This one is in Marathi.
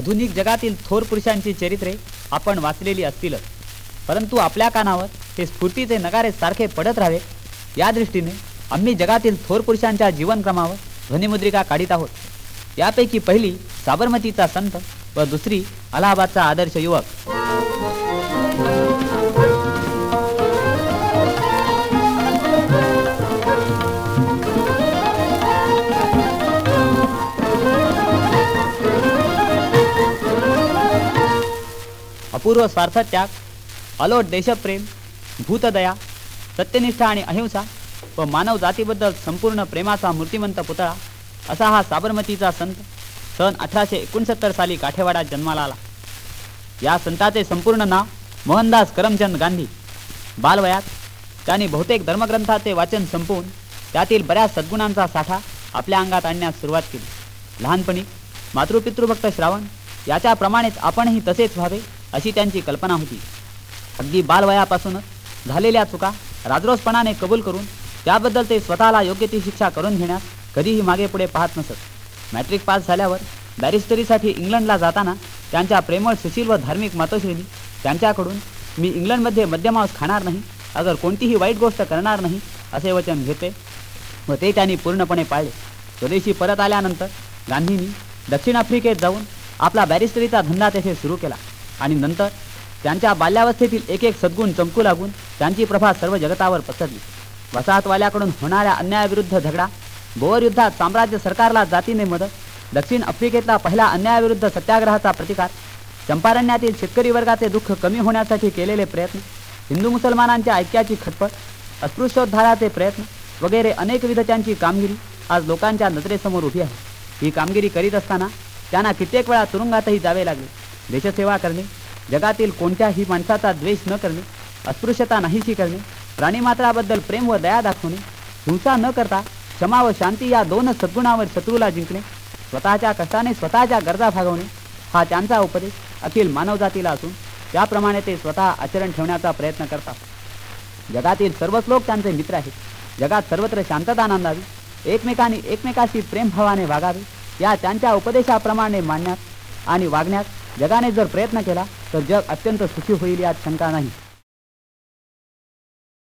आधुनिक जगातील थोर पुरुषांची चरित्रे आपण वाचलेली असतीलच परंतु आपल्या कानावर हे स्फूर्तीचे नगारे सारखे पडत राहावे. या दृष्टीने आम्ही जगातील थोर पुरुषांच्या जीवनक्रमावर ध्वनिमुद्रिका काढीत आहोत. यापैकी पहिली साबरमतीचा संत व दुसरी अलाहाबादचा आदर्श युवक. अपूर्व स्वार्थत्याग अलोट देशप्रेम भूतदया सत्यनिष्ठा आणि अहिंसा व मानव जातीबद्दल संपूर्ण प्रेमाचा मूर्तिमंत पुतळा असा हा साबरमतीचा संत सन अठराशे एकोणसत्तर साली काठेवाड्यात जन्माला आला. या संताचे संपूर्ण नाव मोहनदास करमचंद गांधी. बालवयात त्यांनी बहुतेक धर्मग्रंथाचे वाचन संपवून त्यातील बऱ्याच सद्गुणांचा साठा आपल्या अंगात आणण्यास सुरुवात केली. लहानपणी मातृपितृभक्त श्रावण याच्याप्रमाणेच आपणही तसेच व्हावे अशी त्यांची कल्पना होती. अगदी बालवयापासूनच झालेल्या चुका राजरोसपणाने कबूल करून त्याबद्दल ते स्वतःला योग्य ती शिक्षा करून घेण्यास कधीही मागे पुढे पाहत नसत. मॅट्रिक पास झाल्यावर बॅरिस्टरीसाठी इंग्लंडला जाताना त्यांच्या प्रेमळ सुशील व धार्मिक मातोश्रीनी त्यांच्याकडून मी इंग्लंडमध्ये मध्यमांस खाणार नाही अगर कोणतीही वाईट गोष्ट करणार नाही असे वचन घेते व ते त्यांनी पूर्णपणे पाळले. स्वदेशी परत आल्यानंतर गांधींनी दक्षिण आफ्रिकेत जाऊन आपला बॅरिस्टरीचा धंदा तेथे सुरू केला. आणि नंतर त्यांच्या बाल्यावस्थेतील एक एक सद्गुण चमकू लागून त्यांची प्रभा सर्व जगतावर पसरली. वसाहतवाल्याकडून होणाऱ्या अन्यायाविरुद्ध झगडा बोअर युद्धात साम्राज्य सरकारला जातीने मदत दक्षिण आफ्रिकेतला पहिला अन्यायाविरुद्ध सत्याग्रहाचा प्रतिकार चंपारण्यातील शेतकरी वर्गाचे दुःख कमी होण्यासाठी केलेले प्रयत्न हिंदू मुसलमानांच्या ऐक्याची खटपट अस्पृश्योद्धाराचे प्रयत्न वगैरे अनेकविध त्यांची कामगिरी आज लोकांच्या नजरेसमोर उभी आहे. ही कामगिरी करीत असताना त्यांना कित्येक वेळा तुरुंगातही जावे लागले. देशसेवा करणे जगातील कोणत्याही माणसाचा द्वेष न करणे अस्पृश्यता नाहीशी करणे प्राणीमात्राबद्दल प्रेम व दया दाखवणे हिंसा न करता क्षमा व शांती या दोन सद्गुणावर शत्रूला जिंकणे स्वतःच्या कष्टाने स्वतःच्या गरजा भागवणे हा त्यांचा उपदेश अखिल मानवजातीला असून त्याप्रमाणे ते स्वतः आचरण ठेवण्याचा प्रयत्न करतात. जगातील सर्वच लोक त्यांचे मित्र आहेत. जगात सर्वत्र शांतता नांदावी एकमेकांनी एकमेकाशी प्रेमभावाने वागावे या त्यांच्या उपदेशाप्रमाणे मांडण्यात आणि वागण्यात जगाने जर प्रयत्न केला तर जग अत्यंत सुखी होईल यात शंका नाही.